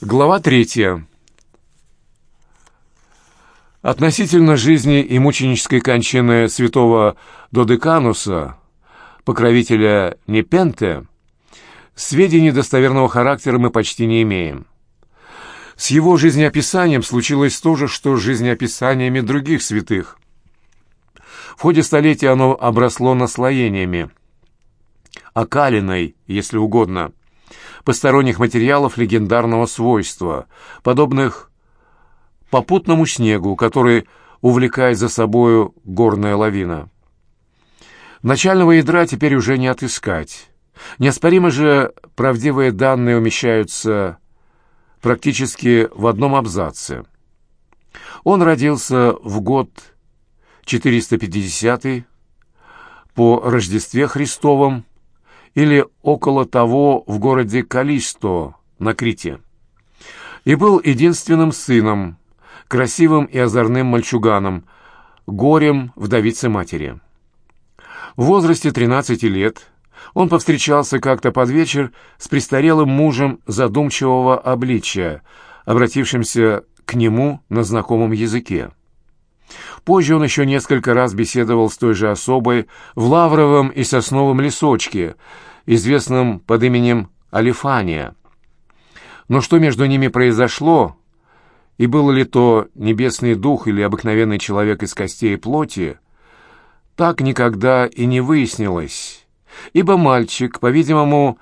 Глава третья. Относительно жизни и мученической кончины святого Додекануса, покровителя Непенте, сведений достоверного характера мы почти не имеем. С его жизнеописанием случилось то же, что с жизнеописаниями других святых. В ходе столетия оно обросло наслоениями, окалиной, если угодно – посторонних материалов легендарного свойства, подобных попутному снегу, который увлекает за собою горная лавина. Начального ядра теперь уже не отыскать. Неоспоримо же правдивые данные умещаются практически в одном абзаце. Он родился в год 450 по Рождестве Христовом или около того в городе Калисто на Крите. И был единственным сыном, красивым и озорным мальчуганом, горем вдовицы матери. В возрасте 13 лет он повстречался как-то под вечер с престарелым мужем задумчивого обличия, обратившимся к нему на знакомом языке. Позже он еще несколько раз беседовал с той же особой в лавровом и сосновом лесочке, известном под именем Алифания. Но что между ними произошло, и был ли то небесный дух или обыкновенный человек из костей и плоти, так никогда и не выяснилось, ибо мальчик, по-видимому,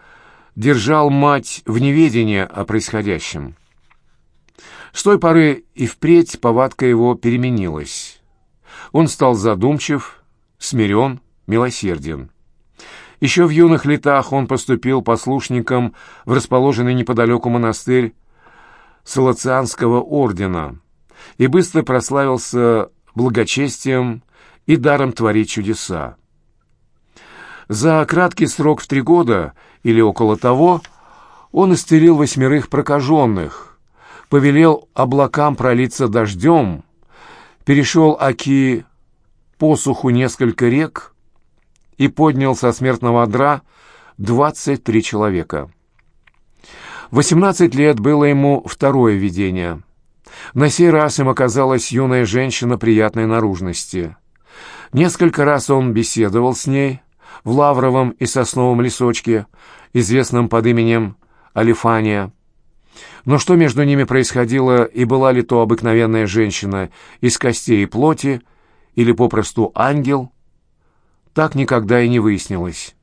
держал мать в неведении о происходящем. С той поры и впредь повадка его переменилась. Он стал задумчив, смирен, милосерден. Еще в юных летах он поступил послушником в расположенный неподалеку монастырь Салацианского ордена и быстро прославился благочестием и даром творить чудеса. За краткий срок в три года или около того он исцелил восьмерых прокаженных, повелел облакам пролиться дождем, перешел Аки посуху несколько рек и поднял со смертного одра двадцать три человека. Восемнадцать лет было ему второе видение. На сей раз им оказалась юная женщина приятной наружности. Несколько раз он беседовал с ней в лавровом и сосновом лесочке, известном под именем Алифания. Но что между ними происходило, и была ли то обыкновенная женщина из костей и плоти, или попросту ангел, так никогда и не выяснилось.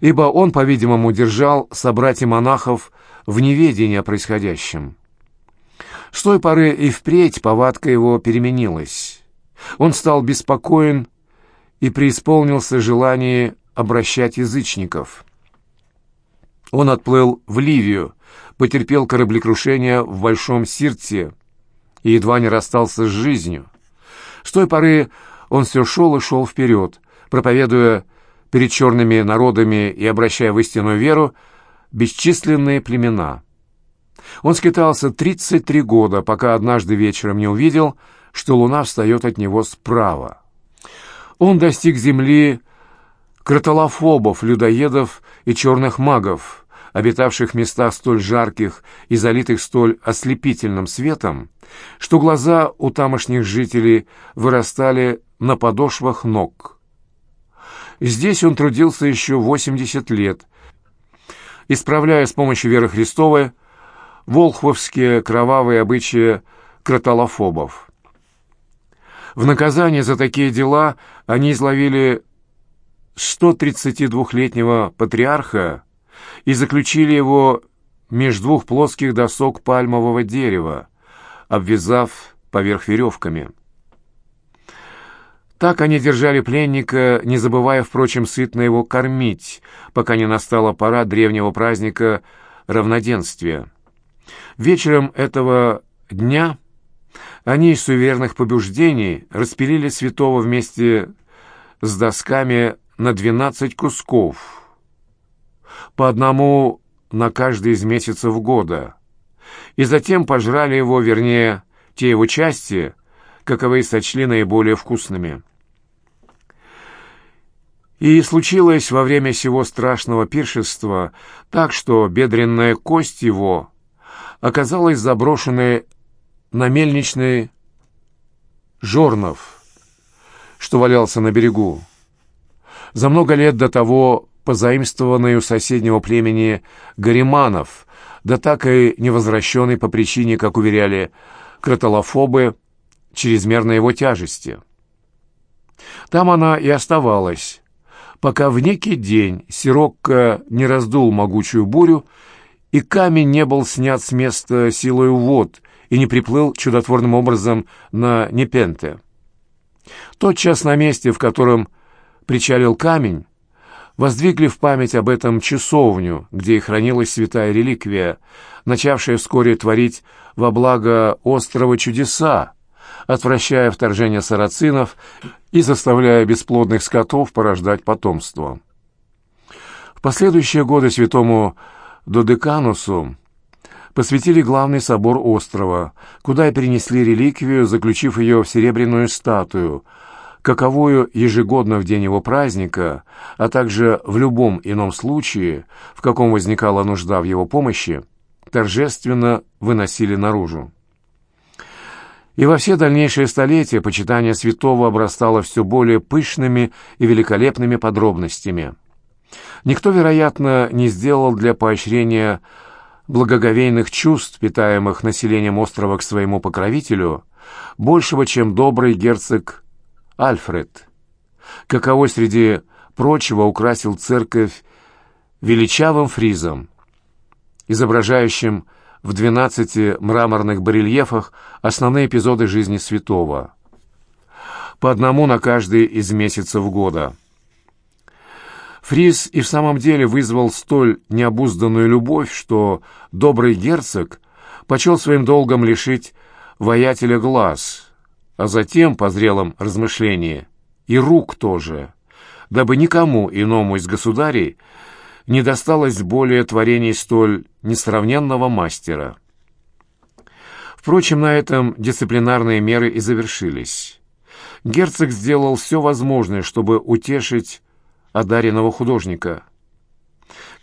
Ибо он, по-видимому, держал собратья монахов в неведении о происходящем. С той поры и впредь повадка его переменилась. Он стал беспокоен и преисполнился желание обращать язычников. Он отплыл в Ливию, потерпел кораблекрушение в Большом Сирте и едва не расстался с жизнью. С той поры он все шел и шел вперед, проповедуя перед черными народами и обращая в истинную веру бесчисленные племена. Он скитался 33 года, пока однажды вечером не увидел, что луна встает от него справа. Он достиг земли кротолофобов, людоедов и черных магов, обитавших местах столь жарких и залитых столь ослепительным светом, что глаза у тамошних жителей вырастали на подошвах ног. Здесь он трудился еще 80 лет, исправляя с помощью веры Христовой волхвовские кровавые обычаи кротолофобов. В наказание за такие дела они изловили 132-летнего патриарха и заключили его меж двух плоских досок пальмового дерева, обвязав поверх веревками. Так они держали пленника, не забывая, впрочем, сытно его кормить, пока не настала пора древнего праздника равноденствия. Вечером этого дня они из суверенных побуждений распилили святого вместе с досками на двенадцать кусков, по одному на каждый из месяцев года, и затем пожрали его, вернее, те его части, каковые сочли наиболее вкусными. И случилось во время сего страшного пиршества так, что бедренная кость его оказалась заброшенной на мельничный жорнов, что валялся на берегу. За много лет до того позаимствованный у соседнего племени Гариманов, да так и невозвращенный по причине, как уверяли кротолофобы, чрезмерной его тяжести. Там она и оставалась, пока в некий день Сирокко не раздул могучую бурю, и камень не был снят с места силой вод и не приплыл чудотворным образом на Непенте. Тот час на месте, в котором причалил камень, воздвигли в память об этом часовню, где и хранилась святая реликвия, начавшая вскоре творить во благо острова чудеса, отвращая вторжение сарацинов и заставляя бесплодных скотов порождать потомство. В последующие годы святому Додеканусу посвятили главный собор острова, куда и перенесли реликвию, заключив ее в серебряную статую, каковую ежегодно в день его праздника, а также в любом ином случае, в каком возникала нужда в его помощи, торжественно выносили наружу. И во все дальнейшие столетия почитание святого обрастало все более пышными и великолепными подробностями. Никто, вероятно, не сделал для поощрения благоговейных чувств, питаемых населением острова к своему покровителю, большего, чем добрый герцог Альфред, каковой среди прочего украсил церковь величавым фризом, изображающим в двенадцати мраморных барельефах основные эпизоды жизни святого. По одному на каждый из месяцев года. Фриз и в самом деле вызвал столь необузданную любовь, что добрый герцог почел своим долгом лишить воятеля глаз, а затем, по зрелом размышлении, и рук тоже, дабы никому иному из государей не досталось более творений столь несравненного мастера. Впрочем, на этом дисциплинарные меры и завершились. Герцог сделал все возможное, чтобы утешить одаренного художника.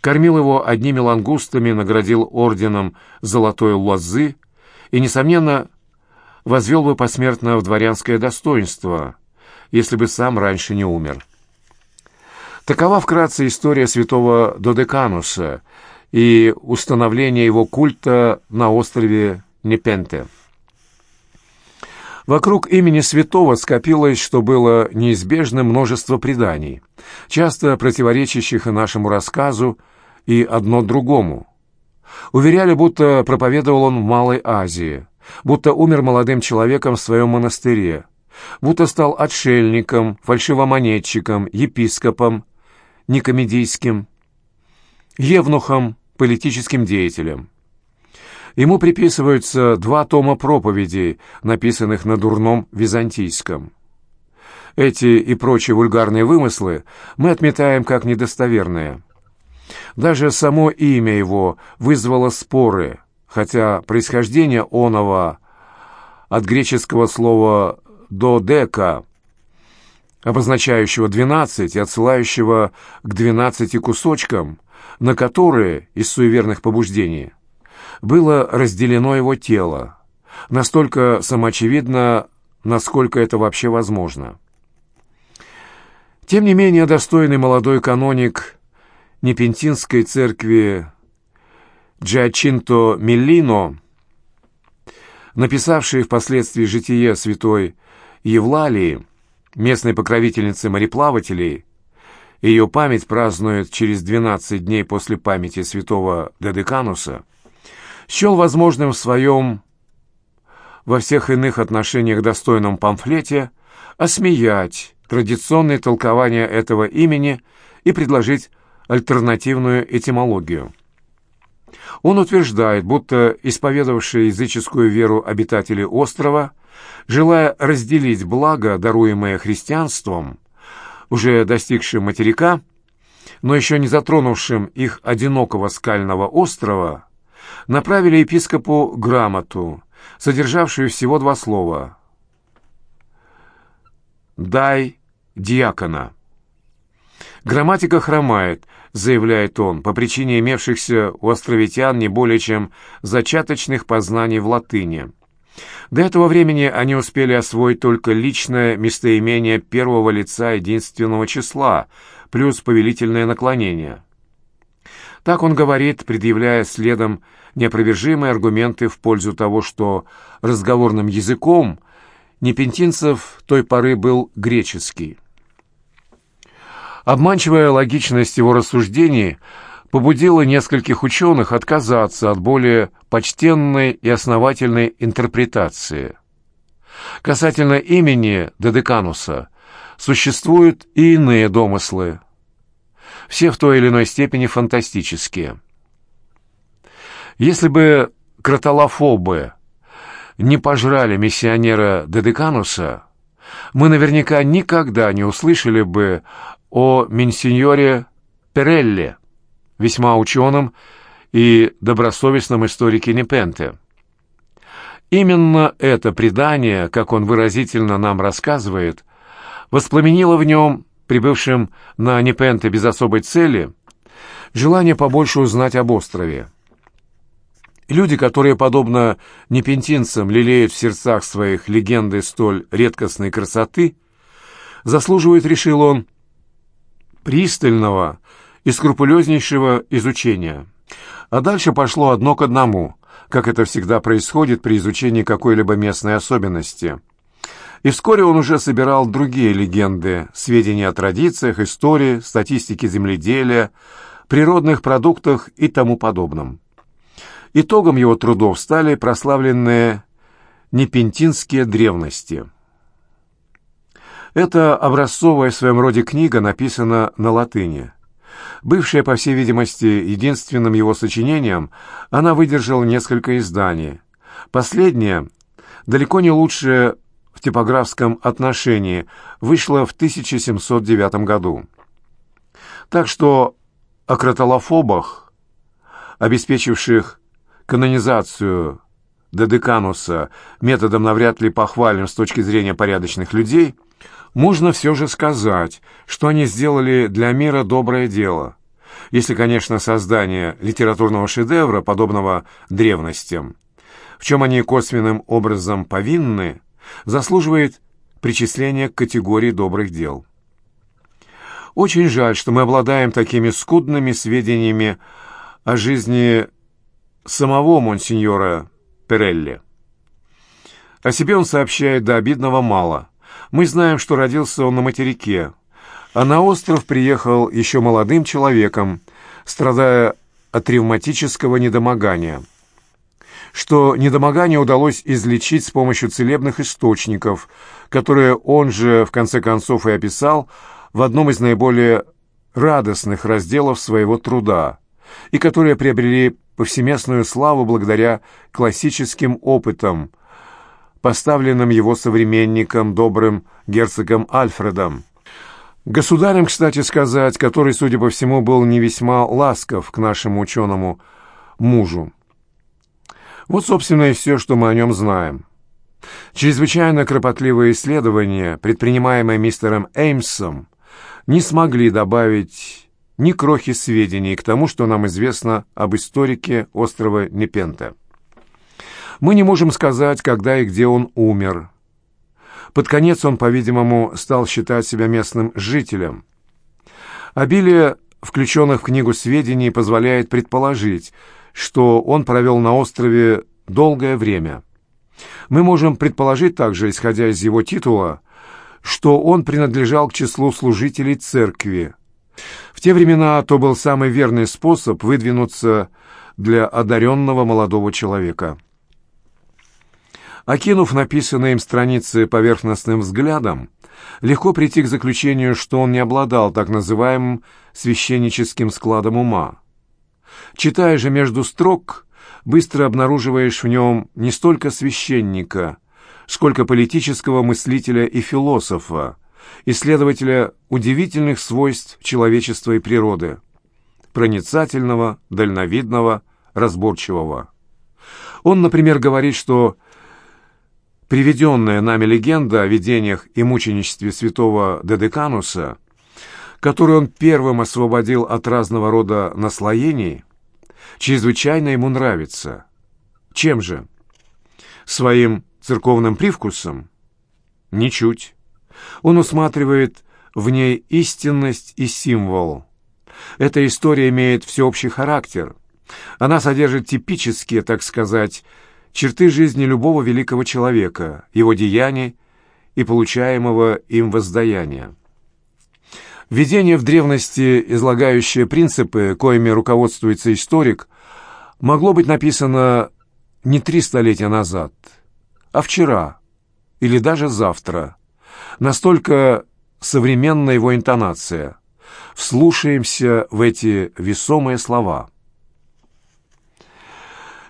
Кормил его одними лангустами, наградил орденом золотой лозы и, несомненно, возвел бы посмертно в дворянское достоинство, если бы сам раньше не умер. Такова вкратце история святого Додекануса и установление его культа на острове Непенте. Вокруг имени святого скопилось, что было неизбежно множество преданий, часто противоречащих и нашему рассказу, и одно другому. Уверяли, будто проповедовал он в Малой Азии, будто умер молодым человеком в своем монастыре, будто стал отшельником, фальшивомонетчиком, епископом, некомедийским, евнухом, политическим деятелем. Ему приписываются два тома проповедей, написанных на дурном византийском. Эти и прочие вульгарные вымыслы мы отметаем как недостоверные. Даже само имя его вызвало споры, хотя происхождение оного от греческого слова «додека» обозначающего двенадцать и отсылающего к двенадцати кусочкам, на которые, из суеверных побуждений, было разделено его тело, настолько самоочевидно, насколько это вообще возможно. Тем не менее, достойный молодой каноник Непентинской церкви Джиачинто Меллино, написавший впоследствии житие святой Евлалии, местной покровительницы мореплавателей, ее память празднует через 12 дней после памяти святого Дедекануса, счел возможным в своем во всех иных отношениях достойном памфлете осмеять традиционное толкование этого имени и предложить альтернативную этимологию. Он утверждает, будто исповедовавшие языческую веру обитатели острова – желая разделить благо, даруемое христианством, уже достигшим материка, но еще не затронувшим их одинокого скального острова, направили епископу грамоту, содержавшую всего два слова «Дай диакона». Грамматика хромает, заявляет он, по причине имевшихся у островитян не более чем зачаточных познаний в латыни. До этого времени они успели освоить только личное местоимение первого лица единственного числа, плюс повелительное наклонение. Так он говорит, предъявляя следом неопровержимые аргументы в пользу того, что разговорным языком Непентинцев той поры был греческий. Обманчивая логичность его рассуждений побудила нескольких ученых отказаться от более почтенной и основательной интерпретации. Касательно имени Дедекануса существуют и иные домыслы, все в той или иной степени фантастические. Если бы кротолофобы не пожрали миссионера Дедекануса, мы наверняка никогда не услышали бы о Минсиньоре Перелле, весьма ученом и добросовестном историке Непенте. Именно это предание, как он выразительно нам рассказывает, воспламенило в нем, прибывшим на Непенте без особой цели, желание побольше узнать об острове. Люди, которые, подобно непентинцам, лелеют в сердцах своих легенды столь редкостной красоты, заслуживают, решил он, пристального и скрупулезнейшего изучения. А дальше пошло одно к одному, как это всегда происходит при изучении какой-либо местной особенности. И вскоре он уже собирал другие легенды, сведения о традициях, истории, статистике земледелия, природных продуктах и тому подобном. Итогом его трудов стали прославленные непентинские древности – эта образцовая в своем роде книга написана на латыни. Бывшая, по всей видимости, единственным его сочинением, она выдержала несколько изданий. Последнее, далеко не лучшее в типографском отношении, вышло в 1709 году. Так что о кротолофобах, обеспечивших канонизацию Дедекануса методом навряд ли похвальным с точки зрения порядочных людей – можно все же сказать, что они сделали для мира доброе дело, если, конечно, создание литературного шедевра, подобного древностям, в чем они косвенным образом повинны, заслуживает причисления к категории добрых дел. Очень жаль, что мы обладаем такими скудными сведениями о жизни самого монсеньора Перелли. О себе он сообщает до обидного мало – мы знаем, что родился он на материке, а на остров приехал еще молодым человеком, страдая от ревматического недомогания. Что недомогание удалось излечить с помощью целебных источников, которые он же, в конце концов, и описал в одном из наиболее радостных разделов своего труда, и которые приобрели повсеместную славу благодаря классическим опытам, поставленным его современником, добрым герцогом Альфредом. Государем, кстати сказать, который, судя по всему, был не весьма ласков к нашему ученому мужу. Вот, собственно, и все, что мы о нем знаем. Чрезвычайно кропотливые исследования, предпринимаемые мистером Эймсом, не смогли добавить ни крохи сведений к тому, что нам известно об историке острова Непента. Мы не можем сказать, когда и где он умер. Под конец он, по-видимому, стал считать себя местным жителем. Обилие включенных в книгу сведений позволяет предположить, что он провел на острове долгое время. Мы можем предположить также, исходя из его титула, что он принадлежал к числу служителей церкви. В те времена то был самый верный способ выдвинуться для одаренного молодого человека. Окинув написанные им страницы поверхностным взглядом, легко прийти к заключению, что он не обладал так называемым священническим складом ума. Читая же между строк, быстро обнаруживаешь в нем не столько священника, сколько политического мыслителя и философа, исследователя удивительных свойств человечества и природы, проницательного, дальновидного, разборчивого. Он, например, говорит, что Приведенная нами легенда о видениях и мученичестве святого Дедекануса который он первым освободил от разного рода наслоений, чрезвычайно ему нравится. Чем же? Своим церковным привкусом? Ничуть. Он усматривает в ней истинность и символ. Эта история имеет всеобщий характер. Она содержит типические, так сказать, черты жизни любого великого человека, его деяний и получаемого им воздаяния. Введение в древности, излагающее принципы, коими руководствуется историк, могло быть написано не три столетия назад, а вчера или даже завтра. Настолько современна его интонация. Вслушаемся в эти весомые слова.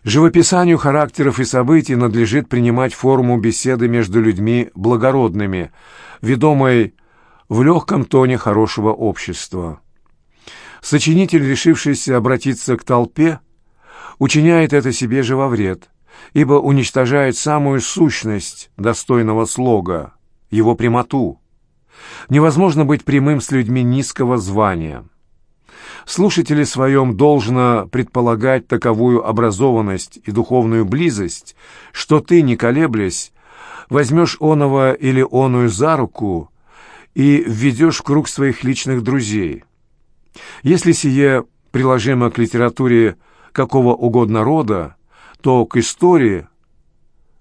Живописанию характеров и событий надлежит принимать форму беседы между людьми благородными, ведомой в легком тоне хорошего общества. Сочинитель, решившийся обратиться к толпе, учиняет это себе же во вред, ибо уничтожает самую сущность достойного слога, его прямоту. Невозможно быть прямым с людьми низкого звания. Слушатели своем должно предполагать таковую образованность и духовную близость, что ты, не колеблясь, возьмешь оного или оную за руку и введешь в круг своих личных друзей. Если сие приложимо к литературе какого угодно рода, то к истории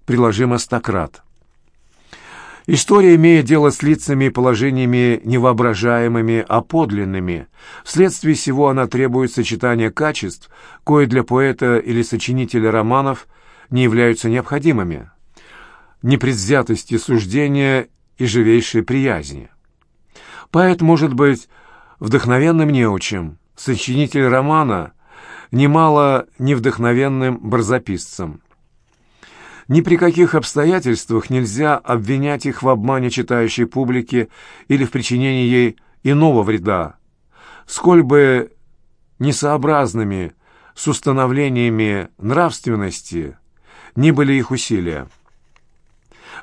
приложимо стократ. История имеет дело с лицами и положениями невоображаемыми, а подлинными. Вследствие всего она требует сочетания качеств, кое для поэта или сочинителя романов не являются необходимыми. Непредвзятости суждения и живейшей приязни. Поэт может быть вдохновенным неучим, сочинитель романа — немало невдохновенным барзаписцем. Ни при каких обстоятельствах нельзя обвинять их в обмане читающей публики или в причинении ей иного вреда. Сколь бы несообразными с установлениями нравственности ни были их усилия.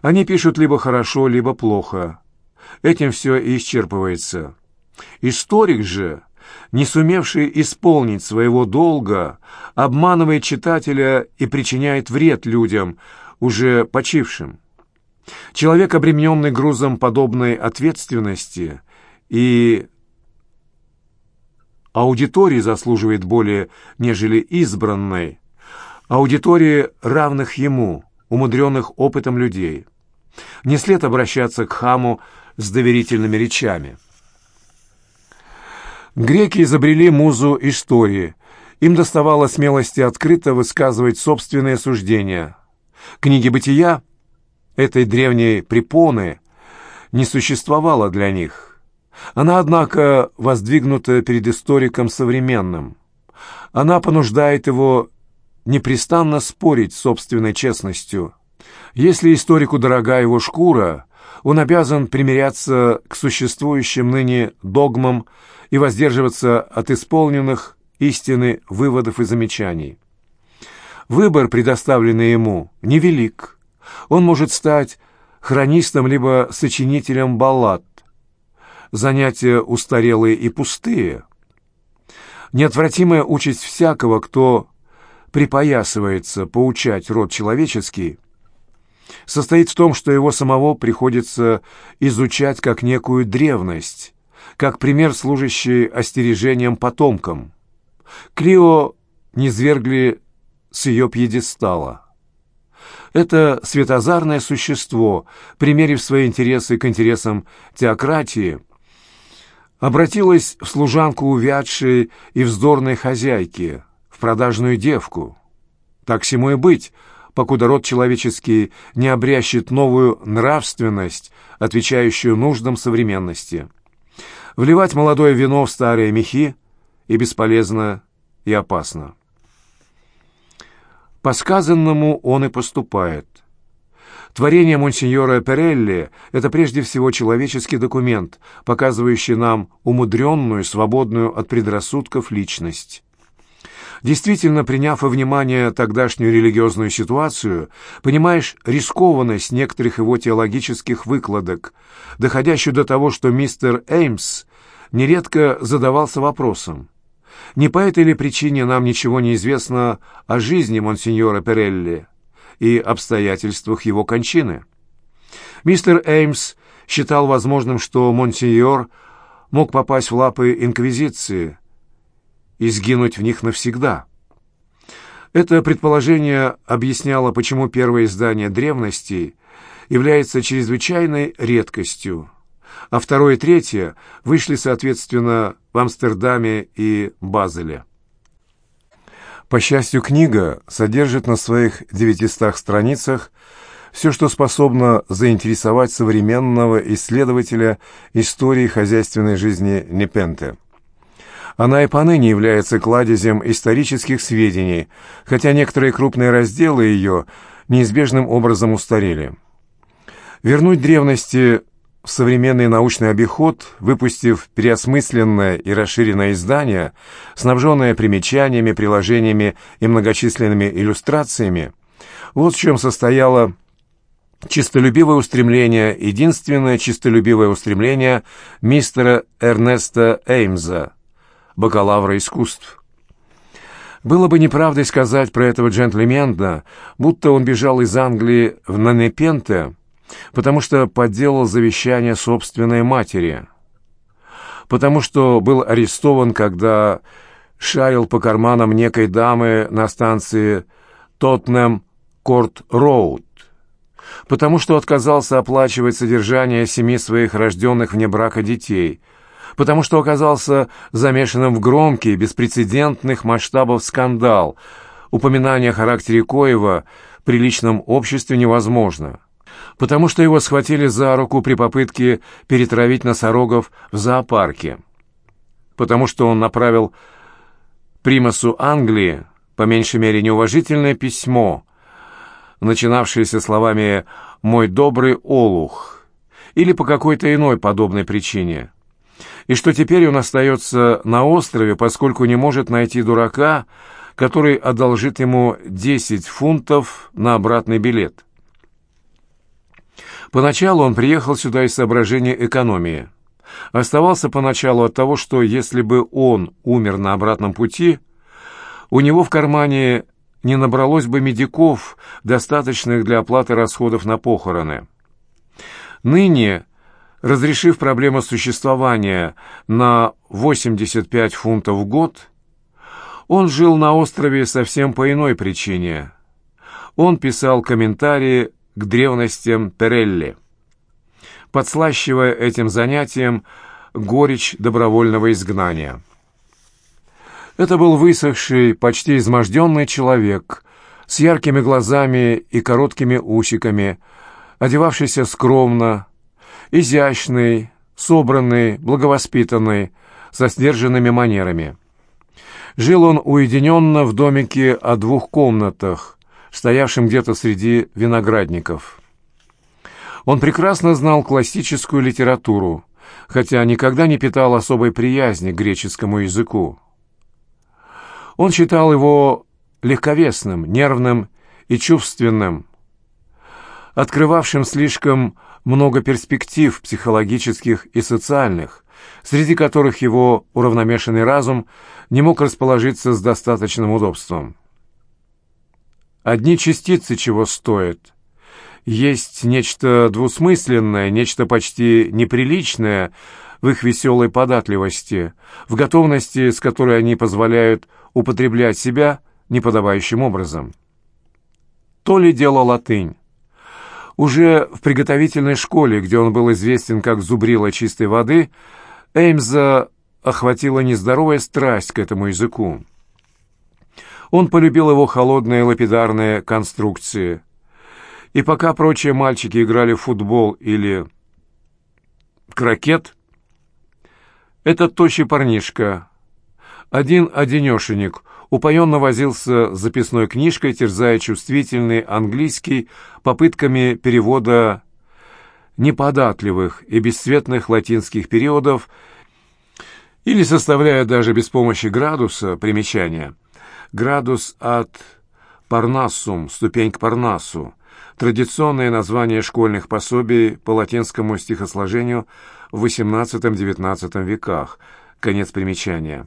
Они пишут либо хорошо, либо плохо. Этим все и исчерпывается. Историк же, не сумевший исполнить своего долга, обманывает читателя и причиняет вред людям, уже почившим. Человек, обремененный грузом подобной ответственности и аудитории заслуживает более, нежели избранной, аудитории равных ему, умудренных опытом людей. Не след обращаться к хаму с доверительными речами. Греки изобрели музу истории. Им доставало смелости открыто высказывать собственные суждения. Книги бытия этой древней препоны не существовало для них. Она, однако, воздвигнута перед историком современным. Она понуждает его непрестанно спорить с собственной честностью. Если историку дорога его шкура, он обязан примиряться к существующим ныне догмам и воздерживаться от исполненных истины выводов и замечаний. Выбор, предоставленный ему, невелик. Он может стать хронистом либо сочинителем баллад. Занятия устарелые и пустые. Неотвратимая участь всякого, кто припоясывается поучать род человеческий, состоит в том, что его самого приходится изучать как некую древность, как пример, служащий остережением потомкам. Клио низвергли с ее пьедестала. Это светозарное существо, примерив свои интересы к интересам теократии, обратилось в служанку увядшей и вздорной хозяйки, в продажную девку. Так всему и быть — покуда род человеческий не обрящет новую нравственность, отвечающую нуждам современности. Вливать молодое вино в старые мехи и бесполезно, и опасно. По сказанному он и поступает. Творение монсеньора Перелли – это прежде всего человеческий документ, показывающий нам умудренную, свободную от предрассудков личность. Действительно, приняв во внимание тогдашнюю религиозную ситуацию, понимаешь рискованность некоторых его теологических выкладок, доходящую до того, что мистер Эймс нередко задавался вопросом, не по этой ли причине нам ничего не известно о жизни монсеньора Перелли и обстоятельствах его кончины? Мистер Эймс считал возможным, что монсеньор мог попасть в лапы Инквизиции и сгинуть в них навсегда. Это предположение объясняло, почему первое издание древностей является чрезвычайной редкостью, а второе и третье вышли, соответственно, в Амстердаме и Базеле. По счастью, книга содержит на своих 900 страницах все, что способно заинтересовать современного исследователя истории хозяйственной жизни Непенте. Она и поныне является кладезем исторических сведений, хотя некоторые крупные разделы ее неизбежным образом устарели. Вернуть древности в современный научный обиход, выпустив переосмысленное и расширенное издание, снабженное примечаниями, приложениями и многочисленными иллюстрациями, вот в чем состояло чистолюбивое устремление, единственное чистолюбивое устремление мистера Эрнеста Эймза, бакалавра искусств. Было бы неправдой сказать про этого джентльмена, будто он бежал из Англии в Нанепенте, потому что подделал завещание собственной матери, потому что был арестован, когда шарил по карманам некой дамы на станции Тотнем-Корт-Роуд, потому что отказался оплачивать содержание семи своих рожденных вне брака детей, потому что оказался замешанным в громкий, беспрецедентных масштабов скандал, упоминание о характере Коева при личном обществе невозможно потому что его схватили за руку при попытке перетравить носорогов в зоопарке, потому что он направил примасу Англии, по меньшей мере, неуважительное письмо, начинавшееся словами «мой добрый олух», или по какой-то иной подобной причине, и что теперь он остается на острове, поскольку не может найти дурака, который одолжит ему 10 фунтов на обратный билет. Поначалу он приехал сюда из соображения экономии. Оставался поначалу от того, что если бы он умер на обратном пути, у него в кармане не набралось бы медиков, достаточных для оплаты расходов на похороны. Ныне, разрешив проблему существования на 85 фунтов в год, он жил на острове совсем по иной причине. Он писал комментарии к древностям Перелли, подслащивая этим занятием горечь добровольного изгнания. Это был высохший, почти изможденный человек с яркими глазами и короткими усиками, одевавшийся скромно, изящный, собранный, благовоспитанный, со сдержанными манерами. Жил он уединенно в домике о двух комнатах, стоявшим где-то среди виноградников. Он прекрасно знал классическую литературу, хотя никогда не питал особой приязни к греческому языку. Он считал его легковесным, нервным и чувственным, открывавшим слишком много перспектив психологических и социальных, среди которых его уравномешанный разум не мог расположиться с достаточным удобством. Одни частицы чего стоят. Есть нечто двусмысленное, нечто почти неприличное в их веселой податливости, в готовности, с которой они позволяют употреблять себя неподобающим образом. То ли дело латынь. Уже в приготовительной школе, где он был известен как зубрила чистой воды, Эймза охватила нездоровая страсть к этому языку. Он полюбил его холодные лапидарные конструкции. И пока прочие мальчики играли в футбол или крокет, этот тощий парнишка, один-одинешенек, упоенно возился с записной книжкой, терзая чувствительный английский попытками перевода неподатливых и бесцветных латинских периодов или составляя даже без помощи градуса примечания – Градус от Парнассум, ступень к Парнасу, традиционное название школьных пособий по латинскому стихосложению в XVIII-XIX веках. Конец примечания.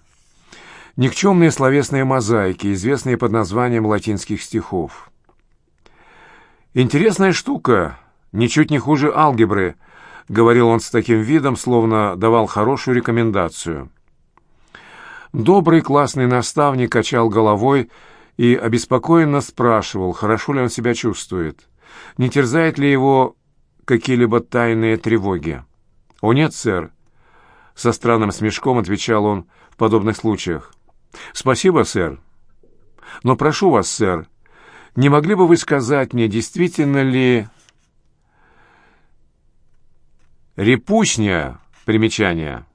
Никчемные словесные мозаики, известные под названием латинских стихов. «Интересная штука, ничуть не хуже алгебры», — говорил он с таким видом, словно давал хорошую рекомендацию. Добрый классный наставник качал головой и обеспокоенно спрашивал, хорошо ли он себя чувствует, не терзает ли его какие-либо тайные тревоги. «О нет, сэр», — со странным смешком отвечал он в подобных случаях. «Спасибо, сэр. Но прошу вас, сэр, не могли бы вы сказать мне, действительно ли...» «Репучня» примечание.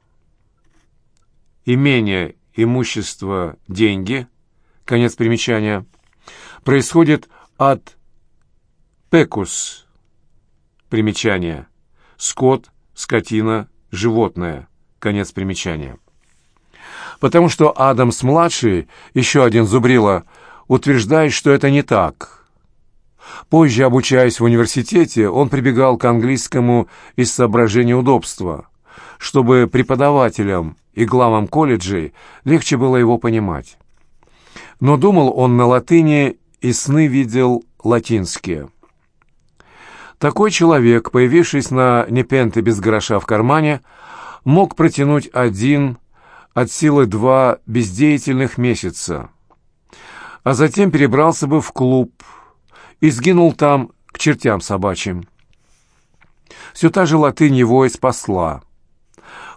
Имение, имущество, деньги, конец примечания, происходит от «пекус» примечание. Скот, скотина, животное, конец примечания потому что Адамс-младший, еще один зубрила, утверждает, что это не так. Позже, обучаясь в университете, он прибегал к английскому из соображения удобства, чтобы преподавателям и главам колледжей легче было его понимать. Но думал он на латыни и сны видел латинские. Такой человек, появившись на Непенте без гроша в кармане, мог протянуть один от силы два бездеятельных месяца, а затем перебрался бы в клуб и сгинул там к чертям собачьим. Все та же латынь его и спасла.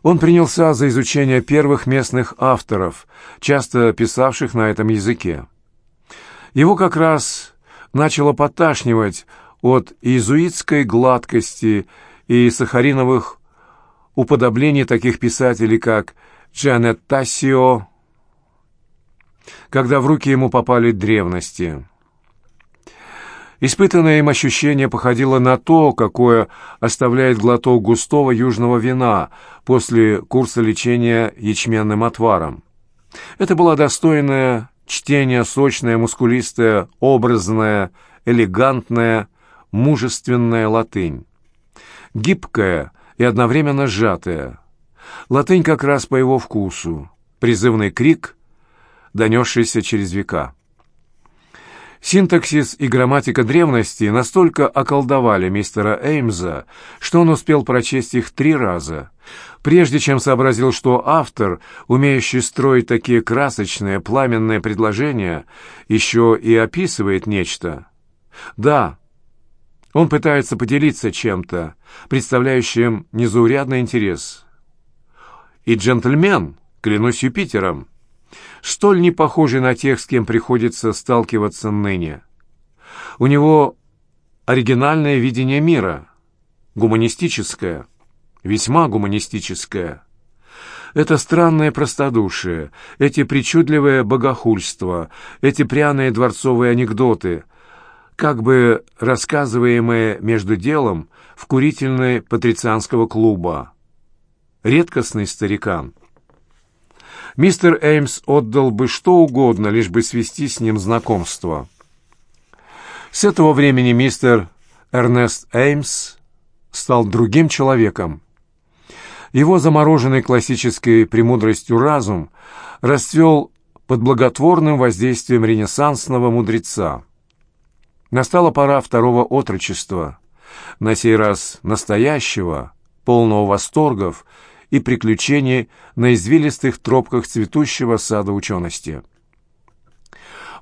Он принялся за изучение первых местных авторов, часто писавших на этом языке. Его как раз начало поташнивать от иезуитской гладкости и сахариновых уподоблений таких писателей, как Джанет Тассио, когда в руки ему попали древности. Испытанное им ощущение походило на то, какое оставляет глоток густого южного вина после курса лечения ячменным отваром. Это было достойное чтение, сочное, мускулистое, образное, элегантная, мужественная латынь. Гибкая и одновременно сжатая – Латынь как раз по его вкусу. Призывный крик, донесшийся через века. Синтаксис и грамматика древности настолько околдовали мистера Эймза, что он успел прочесть их три раза, прежде чем сообразил, что автор, умеющий строить такие красочные, пламенные предложения, еще и описывает нечто. Да, он пытается поделиться чем-то, представляющим незаурядный интерес и джентльмен, клянусь Юпитером, столь не похожий на тех, с кем приходится сталкиваться ныне. У него оригинальное видение мира, гуманистическое, весьма гуманистическое. Это странное простодушие, эти причудливые богохульства, эти пряные дворцовые анекдоты, как бы рассказываемые между делом в курительной патрицианского клуба редкостный старикан. Мистер Эймс отдал бы что угодно, лишь бы свести с ним знакомство. С этого времени мистер Эрнест Эймс стал другим человеком. Его замороженный классической премудростью разум расцвел под благотворным воздействием ренессансного мудреца. Настала пора второго отрочества, на сей раз настоящего, полного восторгов и приключений на извилистых тропках цветущего сада учености.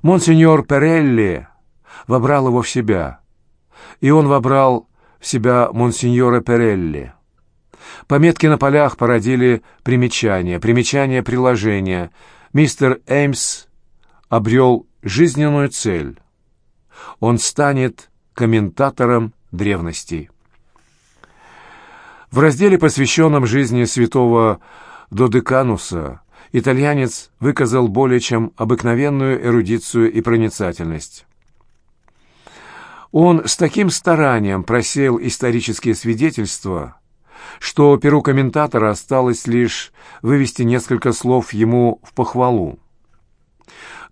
Монсеньор Перелли вобрал его в себя, и он вобрал в себя монсеньора Перелли. Пометки на полях породили примечания, примечания приложения. Мистер Эймс обрел жизненную цель. Он станет комментатором древностей. В разделе, посвященном жизни святого Додекануса, итальянец выказал более чем обыкновенную эрудицию и проницательность. Он с таким старанием просеял исторические свидетельства, что перу комментатора осталось лишь вывести несколько слов ему в похвалу.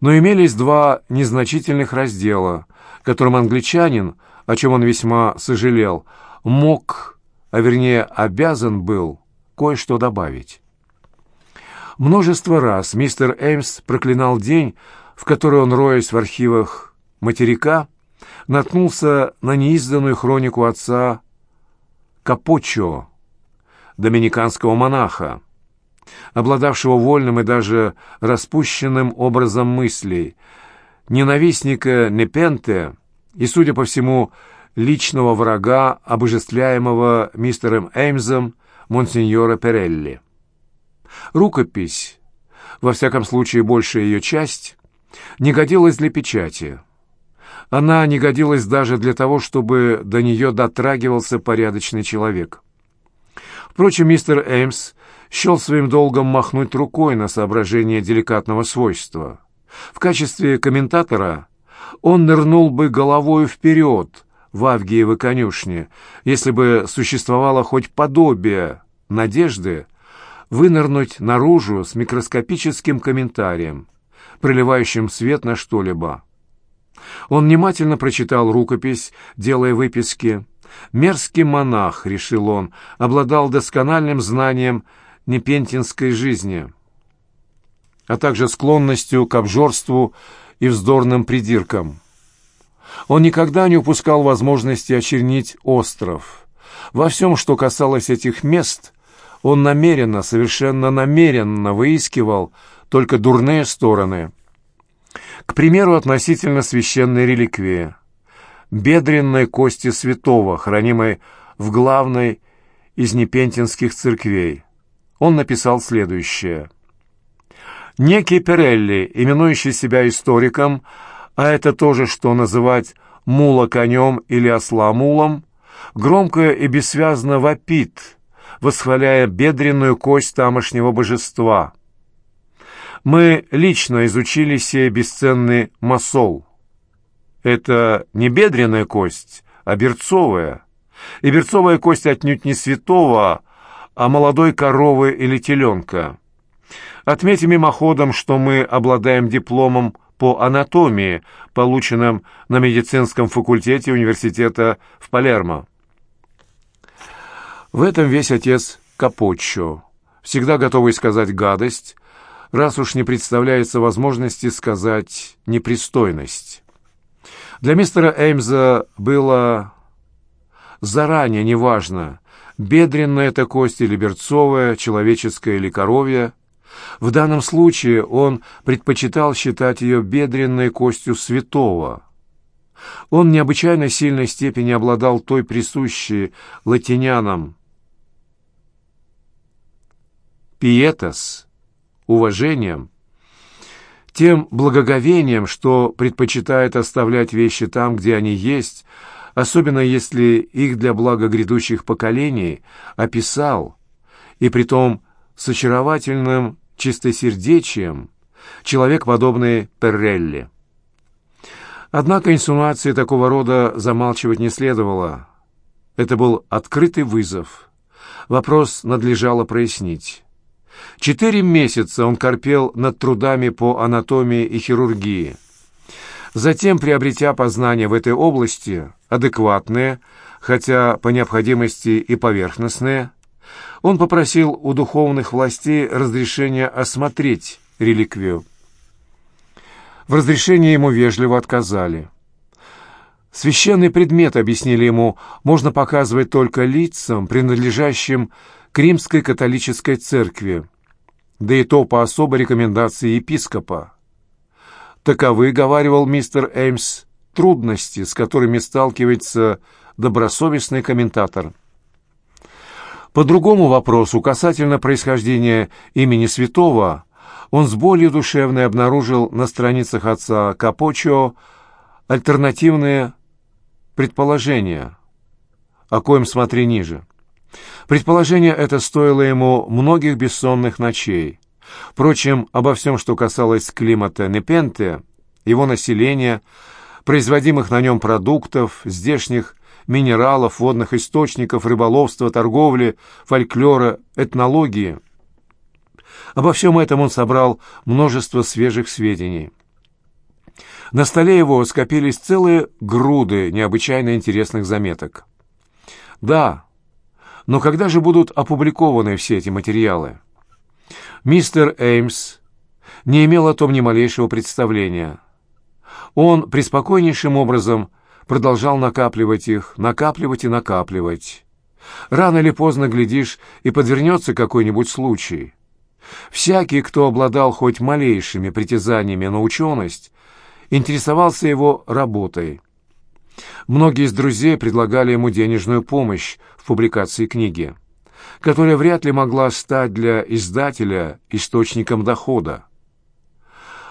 Но имелись два незначительных раздела, которым англичанин, о чем он весьма сожалел, мог а вернее обязан был кое-что добавить. Множество раз мистер Эймс проклинал день, в который он, роясь в архивах материка, наткнулся на неизданную хронику отца Капоччо, доминиканского монаха, обладавшего вольным и даже распущенным образом мыслей, ненавистника Непенте и, судя по всему, личного врага, обожествляемого мистером Эймзом, монсеньора Перелли. Рукопись, во всяком случае большая ее часть, не годилась для печати. Она не годилась даже для того, чтобы до нее дотрагивался порядочный человек. Впрочем, мистер Эймс счел своим долгом махнуть рукой на соображение деликатного свойства. В качестве комментатора он нырнул бы головою вперед в Авгиевой конюшне, если бы существовало хоть подобие надежды вынырнуть наружу с микроскопическим комментарием, проливающим свет на что-либо. Он внимательно прочитал рукопись, делая выписки. Мерзкий монах, решил он, обладал доскональным знанием непентинской жизни, а также склонностью к обжорству и вздорным придиркам. Он никогда не упускал возможности очернить остров. Во всем, что касалось этих мест, он намеренно, совершенно намеренно выискивал только дурные стороны. К примеру, относительно священной реликвии – бедренной кости святого, хранимой в главной из непентинских церквей. Он написал следующее. «Некий Перелли, именующий себя историком, а это то же, что называть мула конем или осла мулом, громко и бессвязно вопит – восхваляя бедренную кость тамошнего божества. Мы лично изучили сей бесценный масол. Это не бедренная кость, а берцовая. И берцовая кость отнюдь не святого, а молодой коровы или теленка. Отметим мимоходом, что мы обладаем дипломом по анатомии, полученным на медицинском факультете университета в Палермо. В этом весь отец Капоччо, всегда готовый сказать гадость, раз уж не представляется возможности сказать непристойность. Для мистера Эймза было заранее неважно, бедренная это кость или берцовая, человеческая или коровья. В данном случае он предпочитал считать ее бедренной костью святого. Он необычайно сильной степени обладал той присущей латинянам пиетас, уважением, тем благоговением, что предпочитает оставлять вещи там, где они есть, особенно если их для блага грядущих поколений описал, и притом с очаровательным чистосердечием, человек, подобный Перрелли. Однако инсинуации такого рода замалчивать не следовало. Это был открытый вызов. Вопрос надлежало прояснить. Четыре месяца он корпел над трудами по анатомии и хирургии. Затем, приобретя познания в этой области, адекватные, хотя по необходимости и поверхностные, он попросил у духовных властей разрешения осмотреть реликвию. В разрешении ему вежливо отказали. Священный предмет, объяснили ему, можно показывать только лицам, принадлежащим к римской католической церкви, да и то по особой рекомендации епископа. Таковы, говаривал мистер Эймс, трудности, с которыми сталкивается добросовестный комментатор. По другому вопросу, касательно происхождения имени святого, он с болью душевной обнаружил на страницах отца Капочо альтернативные предположения, о коем смотри ниже. Предположение это стоило ему многих бессонных ночей. Впрочем, обо всем, что касалось климата Непенте, его населения, производимых на нем продуктов, здешних минералов, водных источников, рыболовства, торговли, фольклора, этнологии. Обо всем этом он собрал множество свежих сведений. На столе его скопились целые груды необычайно интересных заметок. Да, Но когда же будут опубликованы все эти материалы? Мистер Эймс не имел о том ни малейшего представления. Он преспокойнейшим образом продолжал накапливать их, накапливать и накапливать. Рано или поздно, глядишь, и подвернется какой-нибудь случай. Всякий, кто обладал хоть малейшими притязаниями на ученость, интересовался его работой. Многие из друзей предлагали ему денежную помощь в публикации книги, которая вряд ли могла стать для издателя источником дохода.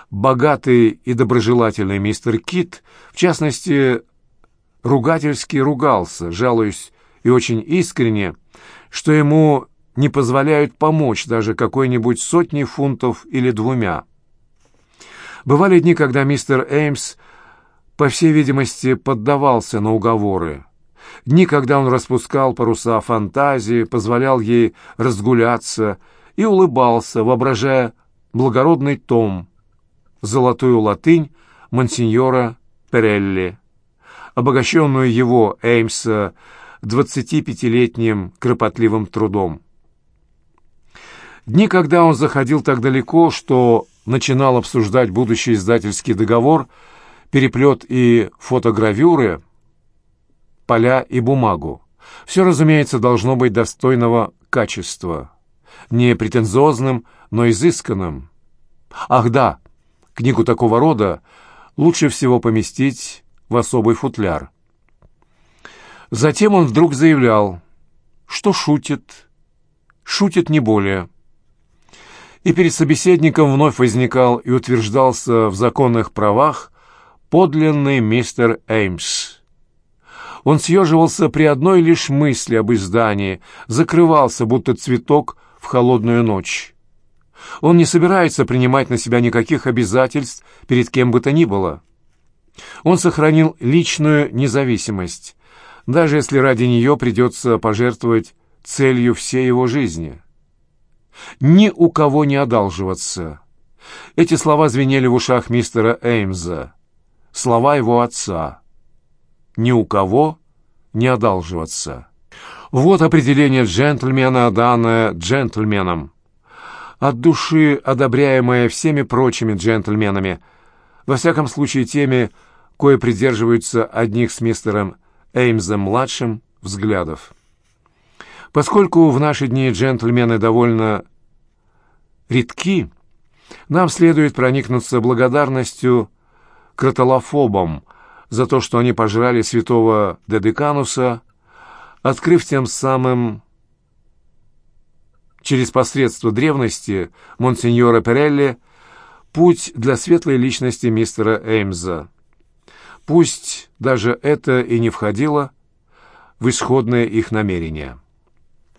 Богатый и доброжелательный мистер Кит, в частности, ругательски ругался, жалуясь и очень искренне, что ему не позволяют помочь даже какой-нибудь сотни фунтов или двумя. Бывали дни, когда мистер Эймс, по всей видимости, поддавался на уговоры. Дни, когда он распускал паруса фантазии, позволял ей разгуляться и улыбался, воображая благородный том, золотую латынь монсеньора Перелли, обогащенную его, Эймса, 25-летним кропотливым трудом. Дни, когда он заходил так далеко, что начинал обсуждать будущий издательский договор, переплет и фотогравюры, поля и бумагу. Все, разумеется, должно быть достойного качества. Не претензиозным, но изысканным. Ах да, книгу такого рода лучше всего поместить в особый футляр. Затем он вдруг заявлял, что шутит, шутит не более. И перед собеседником вновь возникал и утверждался в законных правах подлинный мистер Эймс. Он съеживался при одной лишь мысли об издании, закрывался, будто цветок в холодную ночь. Он не собирается принимать на себя никаких обязательств перед кем бы то ни было. Он сохранил личную независимость, даже если ради нее придется пожертвовать целью всей его жизни. Ни у кого не одалживаться. Эти слова звенели в ушах мистера Эймза. Слова его отца. Ни у кого не одалживаться. Вот определение джентльмена, данное джентльменом. От души одобряемое всеми прочими джентльменами, во всяком случае теми, кое придерживаются одних с мистером Эймзом-младшим взглядов. Поскольку в наши дни джентльмены довольно редки, нам следует проникнуться благодарностью кротолофобам за то, что они пожрали святого Дедекануса, открыв тем самым через посредство древности монсеньора Перелли путь для светлой личности мистера Эймза. Пусть даже это и не входило в исходное их намерение.